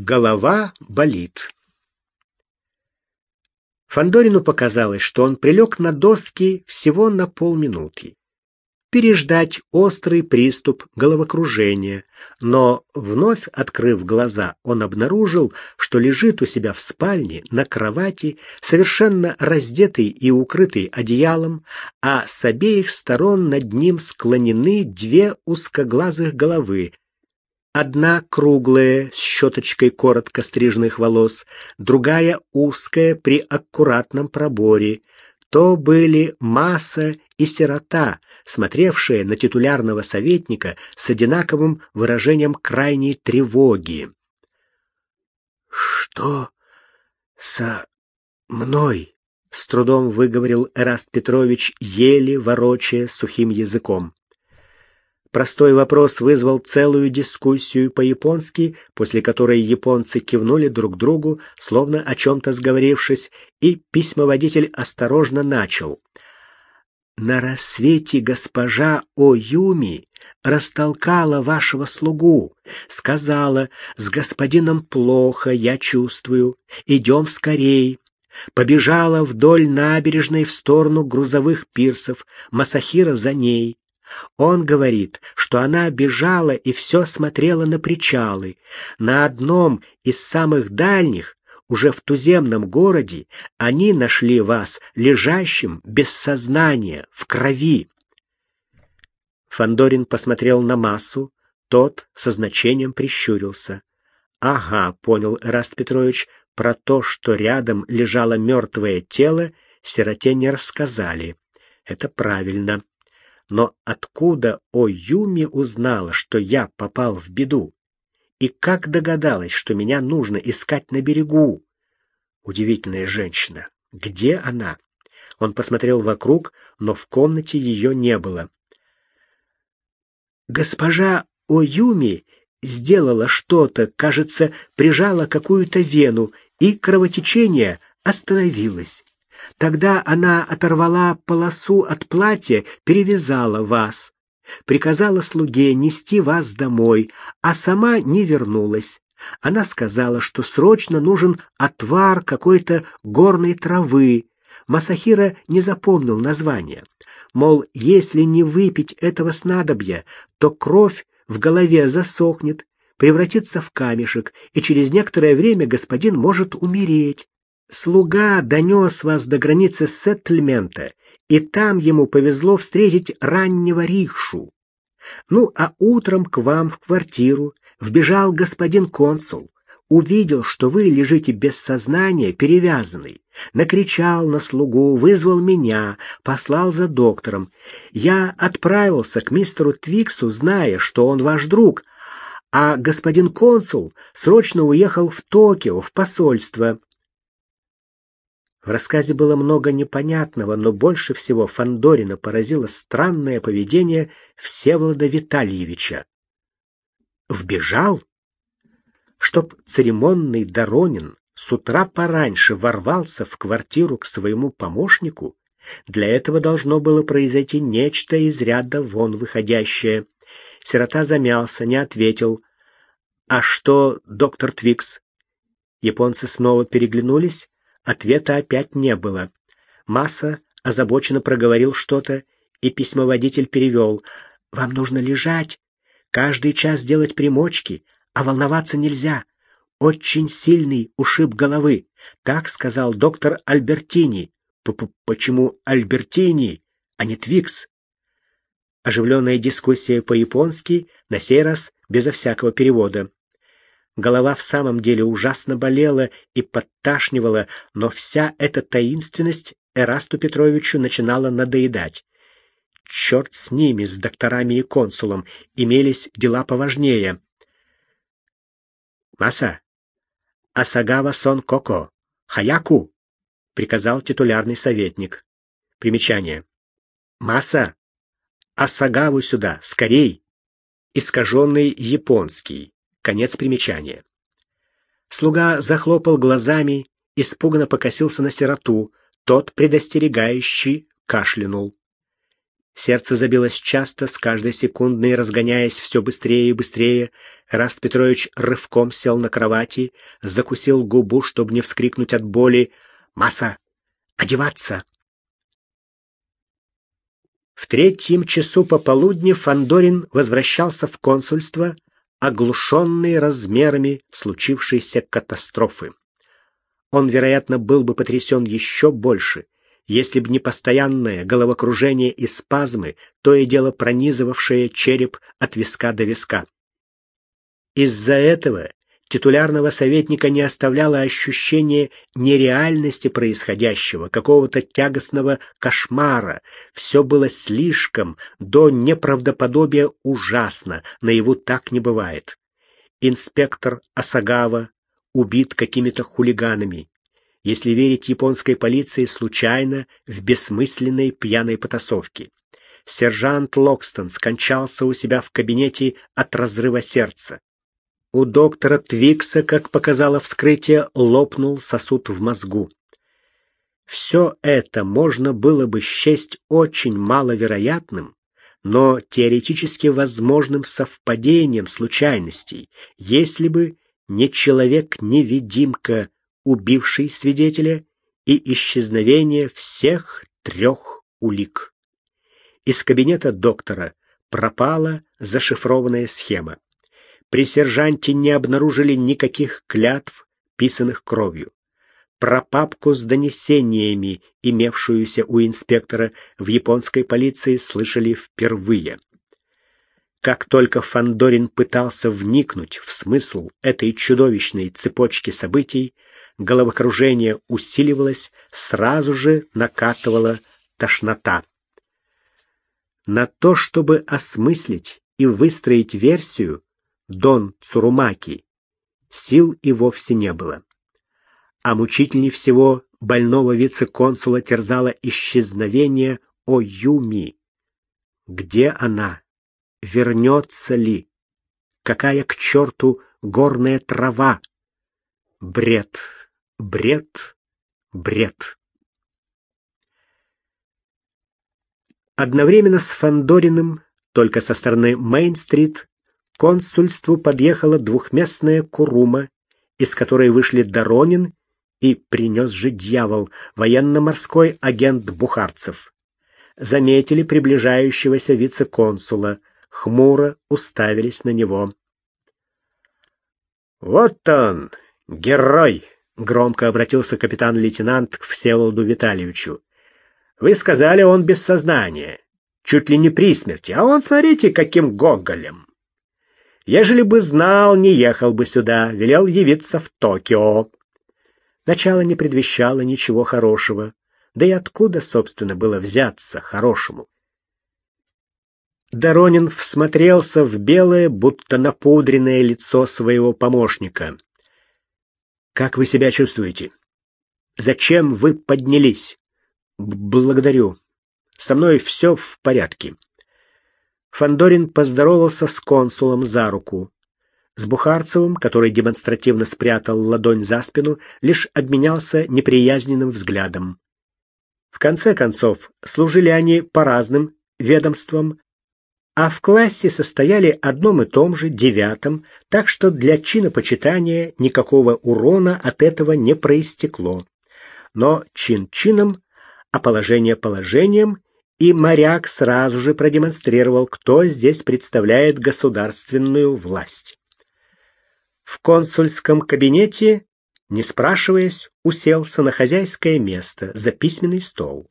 Голова болит. Фандорину показалось, что он прилег на доски всего на полминуты. Переждать острый приступ головокружения, но, вновь открыв глаза, он обнаружил, что лежит у себя в спальне на кровати, совершенно раздетый и укрытый одеялом, а с обеих сторон над ним склонены две узкоглазых головы, Одна круглая, с щеточкой коротко стриженных волос, другая узкая при аккуратном проборе. То были масса и сирота, смотревшие на титулярного советника с одинаковым выражением крайней тревоги. «Что со мной?» — с трудом выговорил Эраст Петрович, еле ворочая сухим языком. Простой вопрос вызвал целую дискуссию по-японски, после которой японцы кивнули друг другу, словно о чем-то сговорившись, и письмоводитель осторожно начал. «На рассвете госпожа Оюми растолкала вашего слугу, сказала, с господином плохо, я чувствую, идем скорей». Побежала вдоль набережной в сторону грузовых пирсов, Масахира за ней. Он говорит, что она бежала и все смотрела на причалы. На одном из самых дальних, уже в туземном городе, они нашли вас лежащим без сознания, в крови. Фандорин посмотрел на массу, тот со значением прищурился. Ага, понял Эраст Петрович, про то, что рядом лежало мертвое тело, сироте не рассказали. Это правильно. Но откуда о Юми узнала, что я попал в беду? И как догадалась, что меня нужно искать на берегу? Удивительная женщина. Где она? Он посмотрел вокруг, но в комнате ее не было. Госпожа Оюми сделала что-то, кажется, прижала какую-то вену, и кровотечение остановилось. Тогда она оторвала полосу от платья, перевязала вас, приказала слуге нести вас домой, а сама не вернулась. Она сказала, что срочно нужен отвар какой-то горной травы. Масахира не запомнил название. Мол, если не выпить этого снадобья, то кровь в голове засохнет, превратится в камешек, и через некоторое время господин может умереть. Слуга донес вас до границы сеттельмента, и там ему повезло встретить раннего рикшу. Ну, а утром к вам в квартиру вбежал господин консул, увидел, что вы лежите без сознания, перевязанный, накричал на слугу, вызвал меня, послал за доктором. Я отправился к мистеру Твиксу, зная, что он ваш друг, а господин консул срочно уехал в Токио, в посольство. В рассказе было много непонятного, но больше всего Фандорина поразило странное поведение Всеволода Витальевича. Вбежал, чтоб церемонный Доронин с утра пораньше ворвался в квартиру к своему помощнику, для этого должно было произойти нечто из ряда вон выходящее. Сирота замялся, не ответил. «А что, доктор Твикс?» Японцы снова переглянулись, Ответа опять не было. Маса озабоченно проговорил что-то, и письмоводитель перевел. «Вам нужно лежать, каждый час делать примочки, а волноваться нельзя. Очень сильный ушиб головы», — так сказал доктор Альбертини. П -п «Почему Альбертини, а не Твикс?» Оживленная дискуссия по-японски, на сей раз безо всякого перевода. Голова в самом деле ужасно болела и подташнивала, но вся эта таинственность Эрасту Петровичу начинала надоедать. Черт с ними, с докторами и консулом, имелись дела поважнее. «Маса! Асагава сон коко! Хаяку!» — приказал титулярный советник. Примечание. «Маса! Асагаву сюда! Скорей!» Искаженный японский. Конец примечания. Слуга захлопал глазами, испуганно покосился на сироту, тот, предостерегающий, кашлянул. Сердце забилось часто, с каждой секундой разгоняясь все быстрее и быстрее. Раст Петрович рывком сел на кровати, закусил губу, чтобы не вскрикнуть от боли. «Масса! Одеваться!» В третьем часу пополудни Фандорин возвращался в консульство, оглушенный размерами случившейся катастрофы. Он, вероятно, был бы потрясен еще больше, если бы не постоянное головокружение и спазмы, то и дело пронизывавшее череп от виска до виска. Из-за этого титулярного советника не оставляло ощущение нереальности происходящего, какого-то тягостного кошмара. Все было слишком, до неправдоподобия ужасно, наяву так не бывает. Инспектор Асагава убит какими-то хулиганами если верить японской полиции, случайно в бессмысленной пьяной потасовке. Сержант Локстон скончался у себя в кабинете от разрыва сердца. У доктора Твикса, как показало вскрытие, лопнул сосуд в мозгу. Все это можно было бы счесть очень маловероятным, но теоретически возможным совпадением случайностей, если бы не человек-невидимка, убивший свидетеля, и исчезновение всех трех улик. Из кабинета доктора пропала зашифрованная схема. При сержанте не обнаружили никаких клятв, писанных кровью. Про папку с донесениями, имевшуюся у инспектора в японской полиции, слышали впервые. Как только Фандорин пытался вникнуть в смысл этой чудовищной цепочки событий, головокружение усиливалось, сразу же накатывала тошнота. На то, чтобы осмыслить и выстроить версию, Дон Цурумаки сил и вовсе не было. А мучительнее всего больного вице-консула терзало исчезновение Оюми. Где она? Вернется ли? Какая к черту горная трава? Бред. Бред, бред. Одновременно с Фандориным, только со стороны Мейн-стрит, консульству подъехала двухместная курума, из которой вышли Доронин и принес же дьявол, военно-морской агент Бухарцев. Заметили приближающегося вице-консула, хмуро уставились на него. «Вот он, герой!» Громко обратился капитан-лейтенант к Всеволоду Витальевичу. Вы сказали, он без сознания, чуть ли не при смерти, а он, смотрите, каким гоголем. Ежели бы знал, не ехал бы сюда, велел явиться в Токио. Начало не предвещало ничего хорошего. Да и откуда, собственно, было взяться хорошему? Доронин всмотрелся в белое, будто напудренное лицо своего помощника. Как вы себя чувствуете? Зачем вы поднялись? Благодарю. Со мной все в порядке. Фандорин поздоровался с консулом за руку. С Бухарцевым, который демонстративно спрятал ладонь за спину, лишь обменялся неприязненным взглядом. В конце концов, служили они по разным ведомствам, а в классе состояли одном и том же, девятом, так что для чинопочитания никакого урона от этого не проистекло. Но чин чином, а положение положением, и моряк сразу же продемонстрировал, кто здесь представляет государственную власть. В консульском кабинете, не спрашиваясь, уселся на хозяйское место за письменный стол.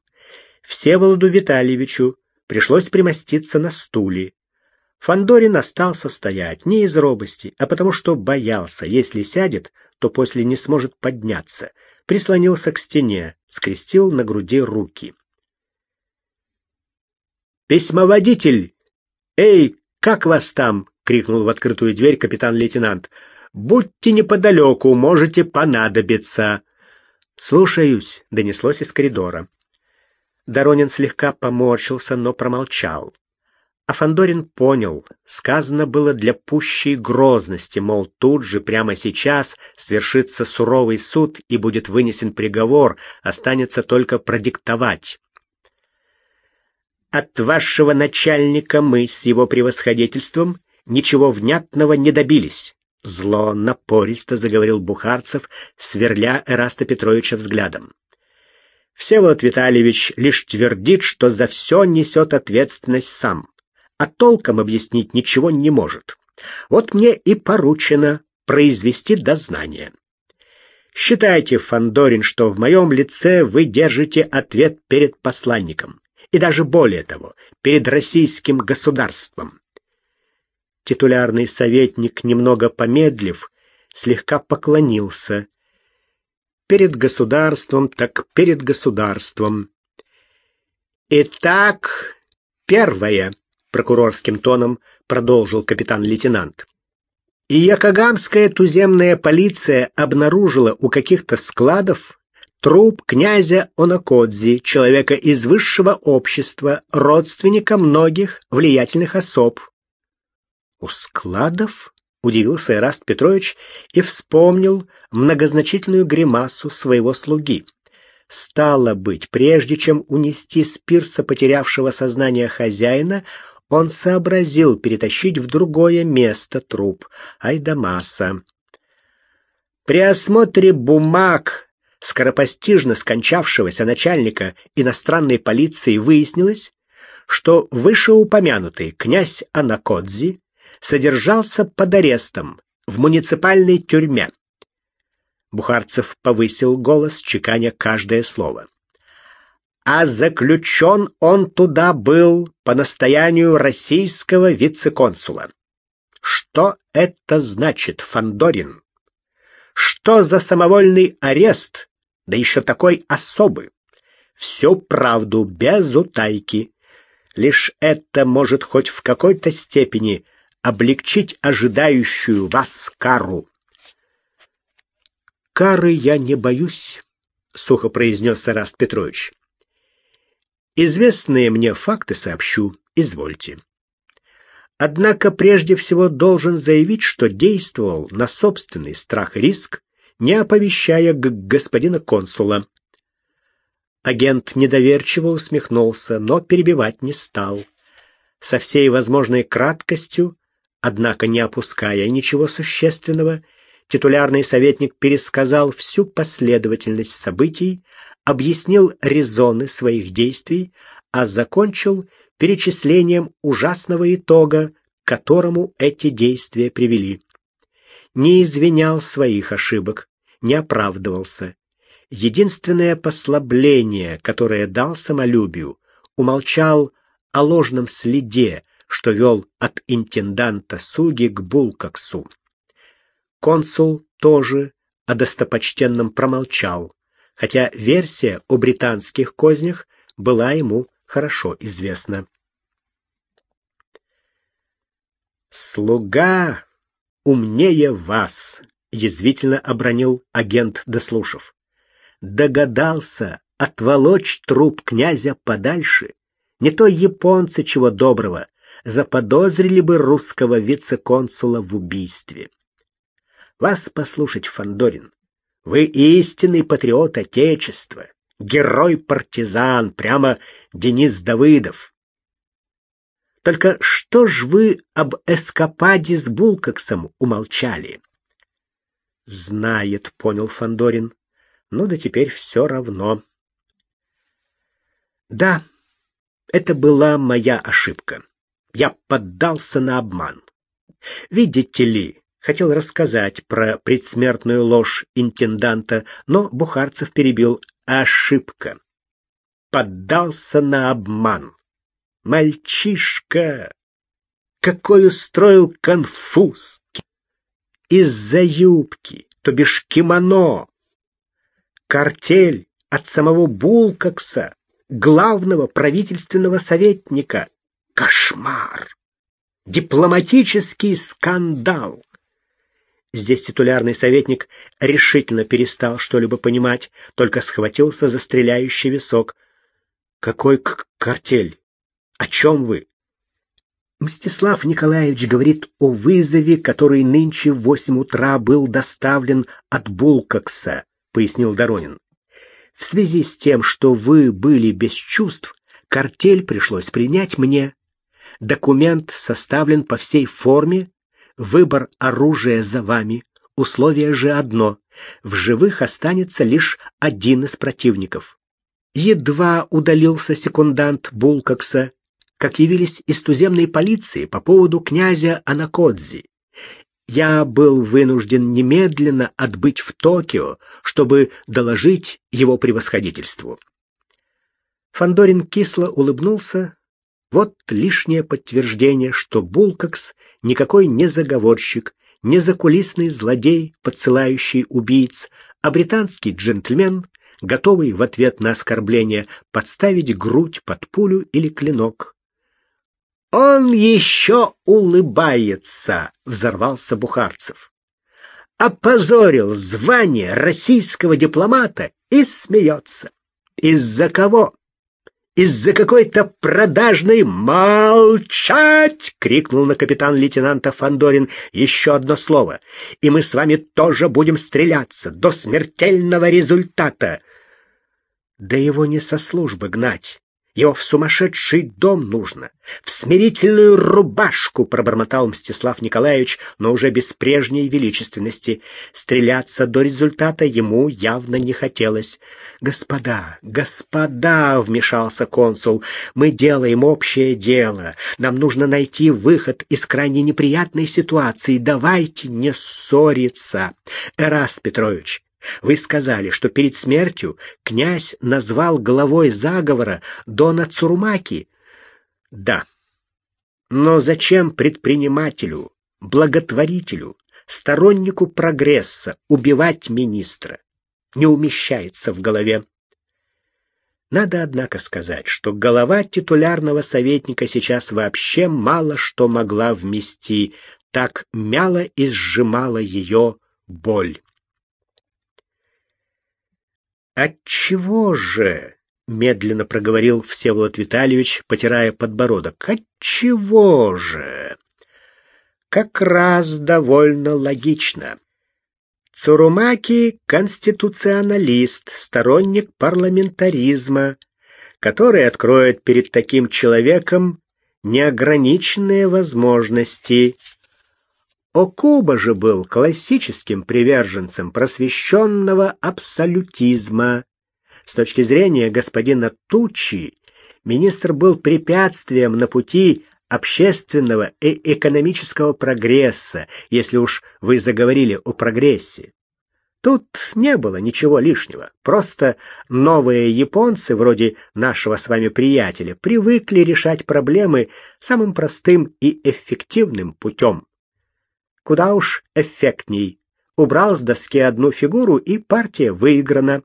Всеволоду Витальевичу пришлось примоститься на стуле. Фандорин остался стоять не из робости, а потому что боялся, если сядет, то после не сможет подняться. Прислонился к стене, скрестил на груди руки. «Письмоводитель! Эй, как вас там?» — крикнул в открытую дверь капитан-лейтенант. «Будьте неподалеку, можете понадобиться». «Слушаюсь», — донеслось из коридора. Доронин слегка поморщился, но промолчал. А Фандорин понял, сказано было для пущей грозности, мол, тут же, прямо сейчас, свершится суровый суд и будет вынесен приговор, останется только продиктовать. От вашего начальника мы с его превосходительством ничего внятного не добились. Зло напористо заговорил Бухарцев, сверля Эраста Петровича взглядом. Всеволод Витальевич лишь твердит, что за все несет ответственность сам, а толком объяснить ничего не может. Вот мне и поручено произвести дознание. Считайте, Фандорин, что в моем лице вы держите ответ перед посланником, и даже более того, перед российским государством. Титулярный советник, немного помедлив, слегка поклонился. Перед государством, так перед государством. Итак, первое, прокурорским тоном продолжил капитан-лейтенант. И Якогамская туземная полиция обнаружила у каких-то складов труп князя Онакодзи, человека из высшего общества, родственника многих влиятельных особ. «У складов?» — удивился Эраст Петрович и вспомнил многозначительную гримасу своего слуги. Стало быть, прежде чем унести с пирса потерявшего сознание хозяина, он сообразил перетащить в другое место труп Айдамаса. При осмотре бумаг скоропостижно скончавшегося начальника иностранной полиции выяснилось, что вышеупомянутый князь Анакодзи содержался под арестом в муниципальной тюрьме. Бухарцев повысил голос, чеканя каждое слово. А заключен он туда был по настоянию российского вице-консула. Что это значит, Фандорин? Что за самовольный арест, да еще такой особый? Всю правду без утайки. Лишь это может хоть в какой-то степени облегчить ожидающую вас кару. «Кары я не боюсь», — сухо произнес Сараст Петрович. «Известные мне факты сообщу, извольте. Однако прежде всего должен заявить, что действовал на собственный страх и риск, не оповещая господина консула. Агент недоверчиво усмехнулся, но перебивать не стал. Со всей возможной краткостью Однако, не опуская ничего существенного, титулярный советник пересказал всю последовательность событий, объяснил резоны своих действий, а закончил перечислением ужасного итога, к которому эти действия привели. Не извинял своих ошибок, не оправдывался. Единственное послабление, которое дал самолюбию, умолчал о ложном следе, что вел от интенданта Суги к Булкаксу. Консул тоже о достопочтенном промолчал, хотя версия о британских кознях была ему хорошо известна. «Слуга умнее вас!» — язвительно обронил агент Дослушав. «Догадался отволочь труп князя подальше. Не то японцы чего доброго заподозрили бы русского вице-консула в убийстве. Вас послушать, Фандорин, вы истинный патриот Отечества, герой-партизан, прямо Денис Давыдов. Только что ж вы об эскападе с Булкаксом умолчали? Знает, понял Фандорин. Ну да теперь все равно. Да, это была моя ошибка я поддался на обман. Видите ли, хотел рассказать про предсмертную ложь интенданта, но Бухарцев перебил ошибка. Поддался на обман. Мальчишка, какой устроил конфуз! Из-за юбки, то бишь кимоно. Картель от самого Булкакса, главного правительственного советника. Кошмар! Дипломатический скандал! Здесь титулярный советник решительно перестал что-либо понимать, только схватился за стреляющий висок. «Какой картель? О чем вы?» Мстислав Николаевич говорит о вызове, который нынче в восемь утра был доставлен от Булкакса, пояснил Доронин. В связи с тем, что вы были без чувств, Картель пришлось принять мне. Документ составлен по всей форме. Выбор оружия за вами. Условие же одно. В живых останется лишь один из противников. Едва удалился секундант Булкокса, как явились из туземной полиции по поводу князя Анакодзи. Я был вынужден немедленно отбыть в Токио, чтобы доложить его превосходительству. Фандорин кисло улыбнулся. Вот лишнее подтверждение, что Булкокс никакой не заговорщик, не закулисный злодей, подсылающий убийц, а британский джентльмен, готовый в ответ на оскорбление подставить грудь под пулю или клинок. «Он еще улыбается!» — взорвался Бухарцев. «Опозорил звание российского дипломата и смеется. Из-за кого? Из-за какой-то продажной молчать!» — крикнул на капитан-лейтенанта Фандорин еще одно слово. «И мы с вами тоже будем стреляться до смертельного результата!» «Да его не со службы гнать!» Его в сумасшедший дом нужно, в смирительную рубашку, пробормотал Мстислав Николаевич, но уже без прежней величественности. Стреляться до результата ему явно не хотелось. Господа, господа, вмешался консул. Мы делаем общее дело. Нам нужно найти выход из крайне неприятной ситуации. Давайте не ссориться. Эраст Петрович, вы сказали, что перед смертью князь назвал главой заговора Дона Цурумаки. Да. Но зачем предпринимателю, благотворителю, стороннику прогресса убивать министра? Не умещается в голове. Надо, однако, сказать, что голова титулярного советника сейчас вообще мало что могла вмести, так мяло и сжимала ее боль. Отчего же, медленно проговорил Всеволод Витальевич, потирая подбородок. Отчего же? Как раз довольно логично. Цурумаки конституционалист, сторонник парламентаризма, который откроет перед таким человеком неограниченные возможности Окуба же был классическим приверженцем просвещенного абсолютизма. С точки зрения господина Тучи, министр был препятствием на пути общественного и экономического прогресса, если уж вы заговорили о прогрессе. Тут не было ничего лишнего. Просто новые японцы, вроде нашего с вами приятеля, привыкли решать проблемы самым простым и эффективным путем. Куда уж эффектней. Убрал с доски одну фигуру, и партия выиграна.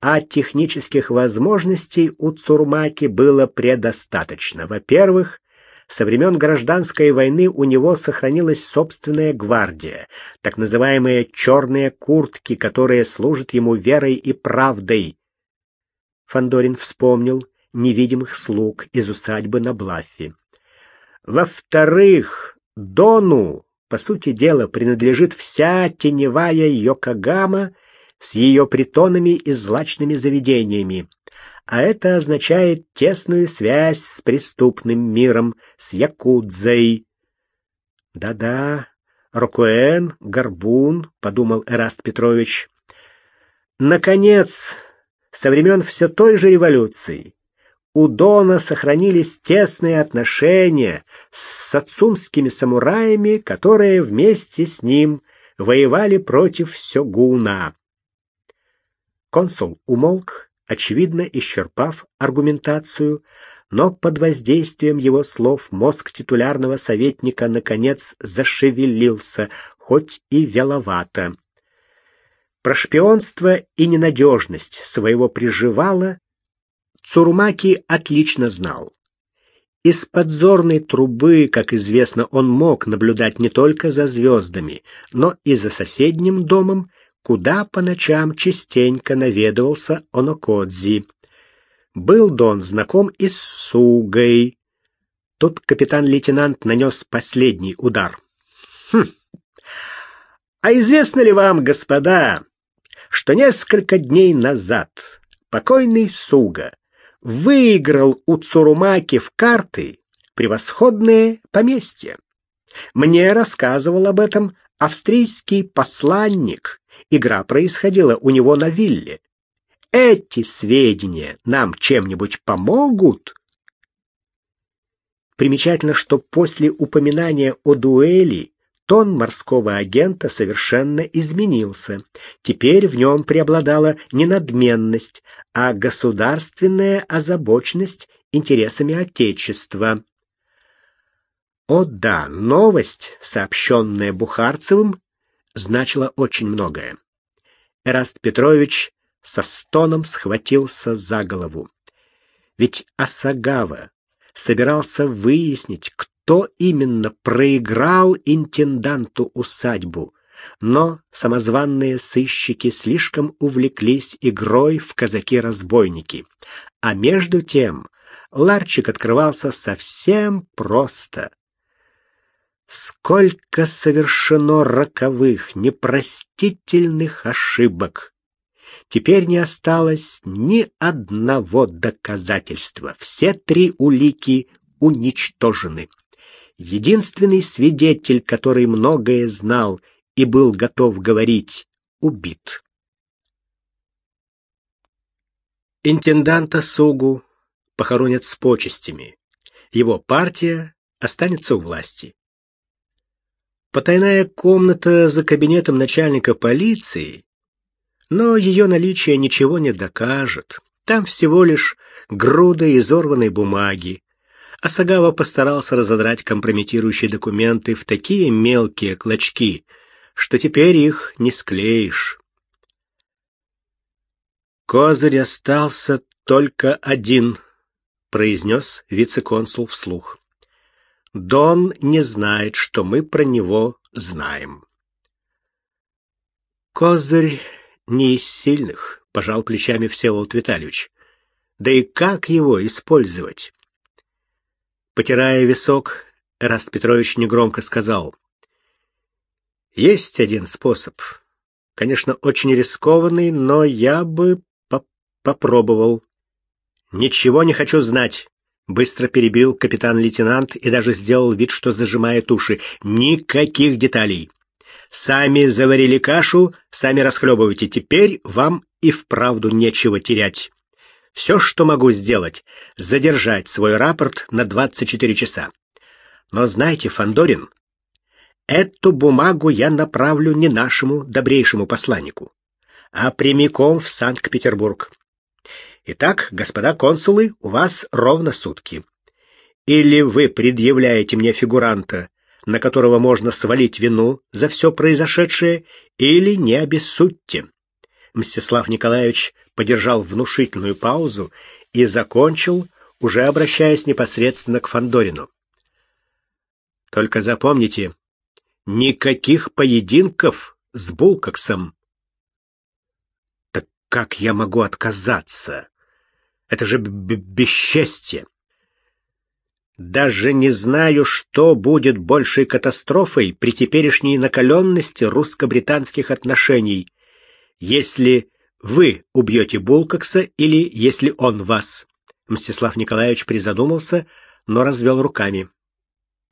А технических возможностей у Цурмаки было предостаточно. Во-первых, со времен гражданской войны у него сохранилась собственная гвардия, так называемые черные куртки, которые служат ему верой и правдой. Фандорин вспомнил невидимых слуг из усадьбы на Блаффе. Во-вторых, Дону по сути дела, принадлежит вся теневая Йокогама с ее притонами и злачными заведениями. А это означает тесную связь с преступным миром, с Якудзой. Да-да, Рокуэн, Горбун, подумал Эраст Петрович. Наконец, со времен все той же революции у Дона сохранились тесные отношения с сацумскими самураями, которые вместе с ним воевали против сёгуна. Консул умолк, очевидно исчерпав аргументацию, но под воздействием его слов мозг титулярного советника наконец зашевелился, хоть и вяловато. Про шпионство и ненадежность своего приживала Цурумаки отлично знал. Из подзорной трубы, как известно, он мог наблюдать не только за звездами, но и за соседним домом, куда по ночам частенько наведывался Онокодзи. Был Дон знаком и с Сугой. Тут капитан-лейтенант нанес последний удар. Хм. А известно ли вам, господа, что несколько дней назад покойный Суга выиграл у Цурумаки в карты превосходное поместье. Мне рассказывал об этом австрийский посланник. Игра происходила у него на вилле. Эти сведения нам чем-нибудь помогут? Примечательно, что после упоминания о дуэли тон морского агента совершенно изменился. Теперь в нем преобладала не надменность, а государственная озабоченность интересами Отечества. О да, новость, сообщенная Бухарцевым, значила очень многое. Эраст Петрович со стоном схватился за голову. Ведь Асагава собирался выяснить, кто именно проиграл интенданту усадьбу, но самозванные сыщики слишком увлеклись игрой в казаки-разбойники. А между тем ларчик открывался совсем просто. Сколько совершено роковых, непростительных ошибок! Теперь не осталось ни одного доказательства. Все три улики уничтожены. Единственный свидетель, который многое знал и был готов говорить, убит. Интенданта Сугу похоронят с почестями. Его партия останется у власти. Потайная комната за кабинетом начальника полиции но ее наличие ничего не докажет. Там всего лишь груда изорванной бумаги. Асагава постарался разодрать компрометирующие документы в такие мелкие клочки, что теперь их не склеишь. Козырь остался только один, произнес вице-консул вслух. Дон не знает, что мы про него знаем. Козырь не из сильных, пожал плечами Всеволод Витальевич. Да и как его использовать? Потирая висок, Раст Петрович негромко сказал: Есть один способ. Конечно, очень рискованный, но я бы по попробовал. Ничего не хочу знать, быстро перебил капитан-лейтенант и даже сделал вид, что зажимает уши. Никаких деталей. Сами заварили кашу, сами расхлебывайте. Теперь вам и вправду нечего терять. Все, что могу сделать, задержать свой рапорт на 24 часа. Но знайте, Фандорин, эту бумагу я направлю не нашему добрейшему посланнику, а прямиком в Санкт-Петербург. Итак, господа консулы, у вас ровно сутки. Или вы предъявляете мне фигуранта, на которого можно свалить вину за все произошедшее, или не обессудьте. Мстислав Николаевич подержал внушительную паузу и закончил, уже обращаясь непосредственно к Фандорину. Только запомните, никаких поединков с Булкоксом. Так как я могу отказаться? Это же бесчестье. Даже не знаю, что будет большей катастрофой при теперешней накаленности русско-британских отношений, если вы убьете Булкокса или если он вас. Мстислав Николаевич призадумался, но развел руками.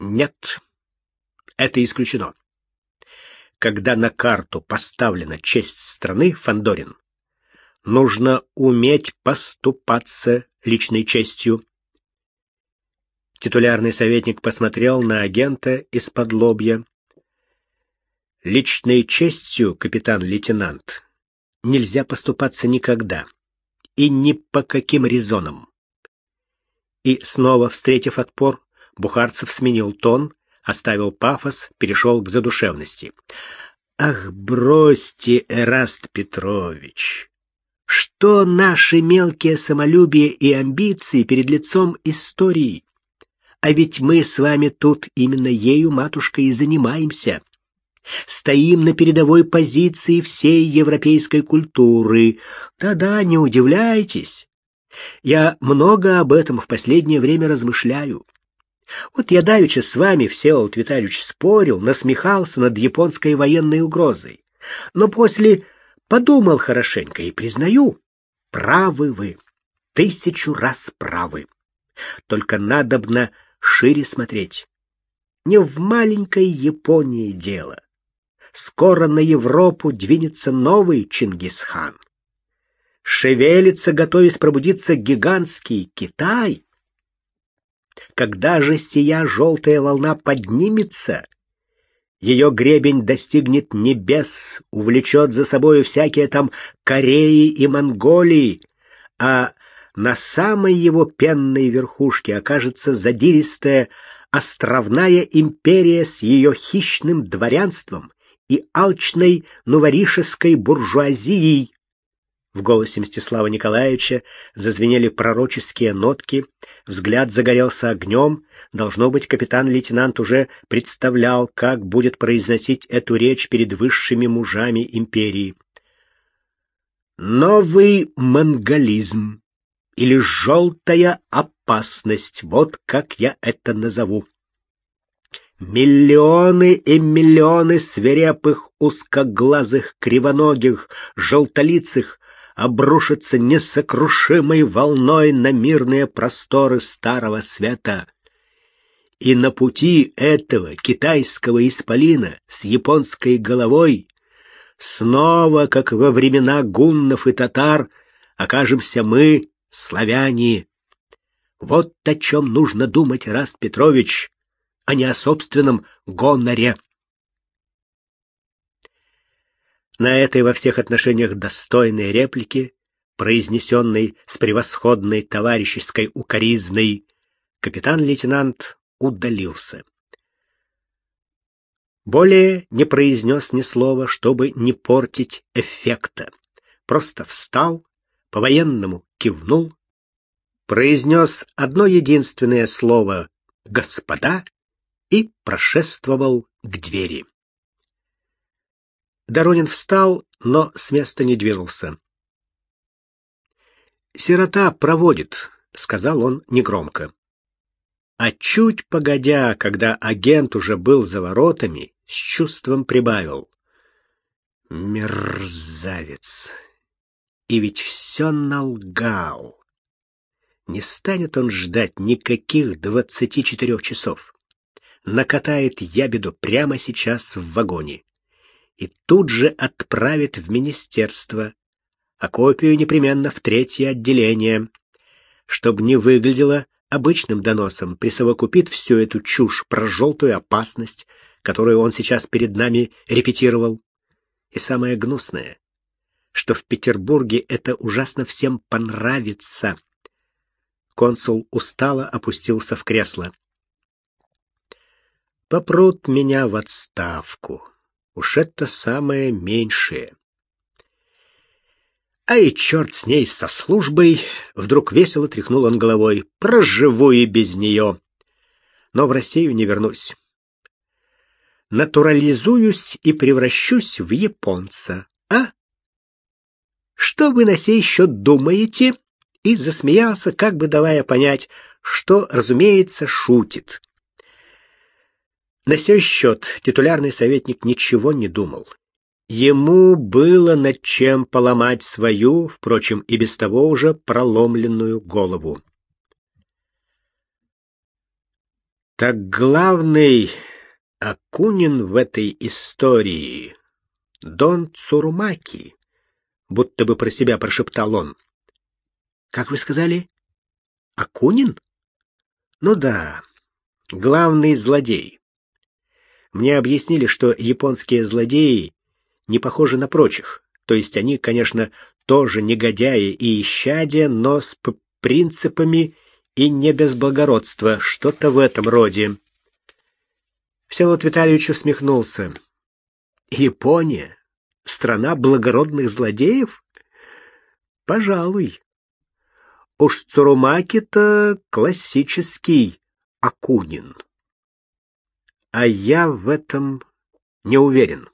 Нет, это исключено. Когда на карту поставлена честь страны, Фандорин, нужно уметь поступаться личной честью Титулярный советник посмотрел на агента из-под лобья. Личной честью, капитан-лейтенант, нельзя поступаться никогда и ни по каким резонам. И снова встретив отпор, Бухарцев сменил тон, оставил пафос, перешел к задушевности. Ах, бросьте, Эраст Петрович. Что наши мелкие самолюбие и амбиции перед лицом истории? А ведь мы с вами тут именно ею, матушка, и занимаемся. Стоим на передовой позиции всей европейской культуры. Да-да, не удивляйтесь. Я много об этом в последнее время размышляю. Вот я давеча с вами, Всеволод Витальевич, спорил, насмехался над японской военной угрозой. Но после подумал хорошенько и признаю, правы вы. тысячу раз правы. Только надобно шире смотреть. Не в маленькой Японии дело. Скоро на Европу двинется новый Чингисхан. Шевелится, готовясь пробудиться гигантский Китай. Когда же сия желтая волна поднимется, ее гребень достигнет небес, увлечет за собою всякие там Кореи и Монголии, а на самой его пенной верхушке окажется задиристая островная империя с ее хищным дворянством и алчной новоришеской буржуазией, в голосе Мстислава Николаевича зазвенели пророческие нотки, взгляд загорелся огнем. Должно быть, капитан-лейтенант уже представлял, как будет произносить эту речь перед высшими мужами империи. Новый монголизм или желтая опасность, вот как я это назову. Миллионы и миллионы свирепых, узкоглазых, кривоногих, желтолицых обрушится несокрушимой волной на мирные просторы Старого Света. И на пути этого китайского исполина с японской головой снова, как во времена гуннов и татар, окажемся мы, славяне. Вот о чем нужно думать, Раст Петрович, а не о собственном гоноре. На этой во всех отношениях достойной реплике, произнесенной с превосходной товарищеской укоризной, капитан-лейтенант удалился. Более не произнес ни слова, чтобы не портить эффекта. Просто встал, по-военному кивнул, произнес одно единственное слово «господа» и прошествовал к двери. Доронин встал, но с места не двинулся. «Сирота проводит», — сказал он негромко. А чуть погодя, когда агент уже был за воротами, с чувством прибавил. «Мерзавец! И ведь все налгал!» Не станет он ждать никаких двадцати четырех часов. Накатает ябеду прямо сейчас в вагоне и тут же отправит в министерство, а копию непременно в третье отделение. Чтобы не выглядело обычным доносом, присовокупит всю эту чушь про желтую опасность, которую он сейчас перед нами репетировал. И самое гнусное, что в Петербурге это ужасно всем понравится. Консул устало опустился в кресло. Попрут меня в отставку. Уж это самое меньшее. А и черт с ней, со службой, вдруг весело тряхнул он головой. Проживу и без нее. Но в Россию не вернусь. Натурализуюсь и превращусь в японца. А? Что вы на сей счет думаете? И засмеялся, как бы давая понять, что, разумеется, шутит. На сей счет титулярный советник ничего не думал. Ему было над чем поломать свою, впрочем, и без того уже проломленную голову. Так главный Акунин в этой истории — Дон Цурмаки, будто бы про себя прошептал он. — Как вы сказали? Акунин? Ну да, главный злодей. Мне объяснили, что японские злодеи не похожи на прочих. То есть они, конечно, тоже негодяи и исчадия, но с принципами и не без благородства, что-то в этом роде. Всеволод Витальевич усмехнулся. Япония? Страна благородных злодеев? Пожалуй. Уж Цурумаки-то классический Акунин а я в этом не уверен.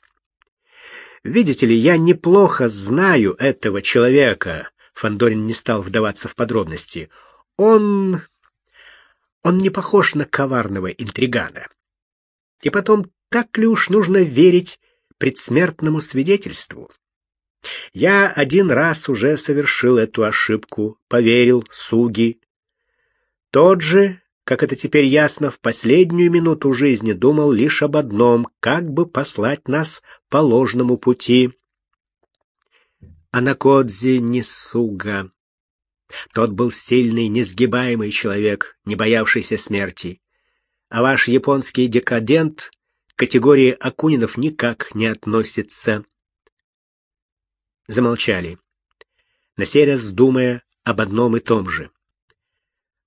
Видите ли, я неплохо знаю этого человека. Фандорин не стал вдаваться в подробности. Он он не похож на коварного интригана. И потом, так ли уж нужно верить предсмертному свидетельству? Я один раз уже совершил эту ошибку, поверил Суги. Тот же, как это теперь ясно, в последнюю минуту жизни думал лишь об одном — как бы послать нас по ложному пути. Анакодзи не Суга. Тот был сильный, несгибаемый человек, не боявшийся смерти. А ваш японский декадент к категории Акунинов никак не относится. Замолчали, на сей раз думая об одном и том же.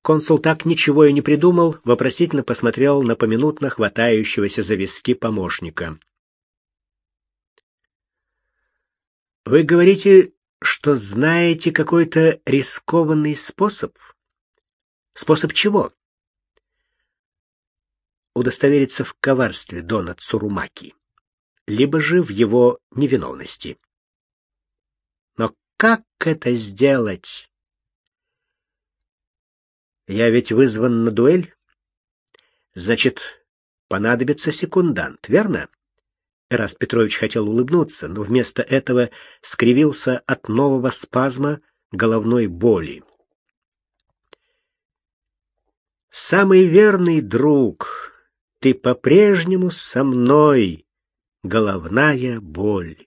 Консул так ничего и не придумал, вопросительно посмотрел на поминутно хватающегося за виски помощника. Вы говорите, что знаете какой-то рискованный способ? Способ чего? Удостовериться в коварстве Дона Цурумаки, либо же в его невиновности. Но как это сделать? Я ведь вызван на дуэль. Значит, понадобится секундант, верно? Эраст Петрович хотел улыбнуться, но вместо этого скривился от нового спазма головной боли. Самый верный друг, ты по-прежнему со мной, головная боль.